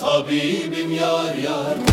tabibim yar yar.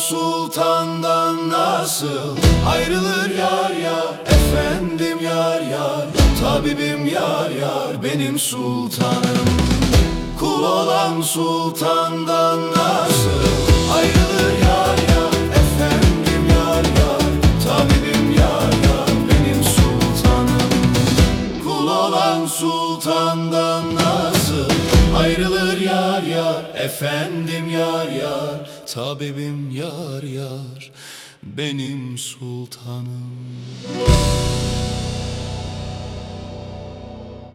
sultandan nasıl Ayrılır yar yar? Efendim yar yar Tabibim yar yar Benim sultanım. Kul olan sultandan nasıl Ayrılır yar yar? Efendim yar yar Tabibim yar yar Benim sultanım. Kul olan sultandan nasıl Ayrılır yar yar efendim yar yar Tabibim yar yar benim sultanım.